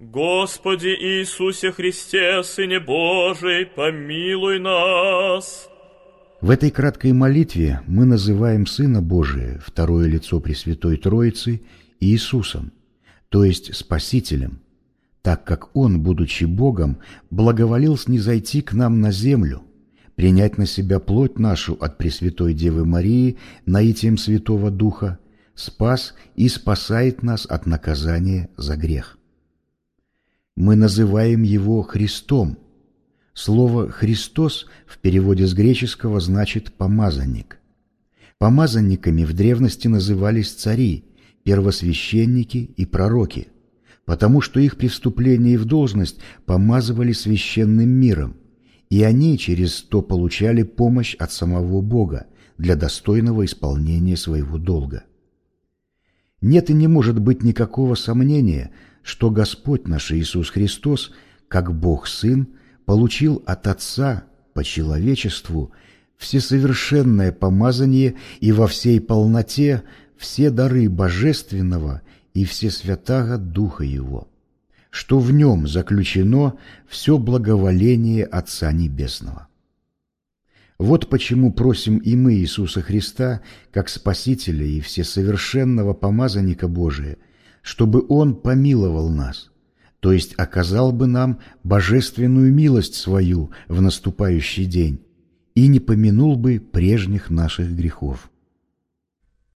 Господи Иисусе Христе, Сыне Божий, помилуй нас. В этой краткой молитве мы называем Сына Божия, второе лицо Пресвятой Троицы, Иисусом, то есть Спасителем, так как Он, будучи Богом, благоволил снизойти к нам на землю, принять на себя плоть нашу от Пресвятой Девы Марии наитием Святого Духа, спас и спасает нас от наказания за грех мы называем его Христом. Слово «Христос» в переводе с греческого значит «помазанник». Помазанниками в древности назывались цари, первосвященники и пророки, потому что их при вступлении в должность помазывали священным миром, и они через то получали помощь от самого Бога для достойного исполнения своего долга. Нет и не может быть никакого сомнения – что Господь наш Иисус Христос, как Бог Сын, получил от Отца по человечеству всесовершенное помазание и во всей полноте все дары Божественного и все святаго Духа Его, что в Нем заключено все благоволение Отца Небесного. Вот почему просим и мы Иисуса Христа, как Спасителя и всесовершенного помазанника Божия – чтобы Он помиловал нас, то есть оказал бы нам божественную милость свою в наступающий день и не помянул бы прежних наших грехов.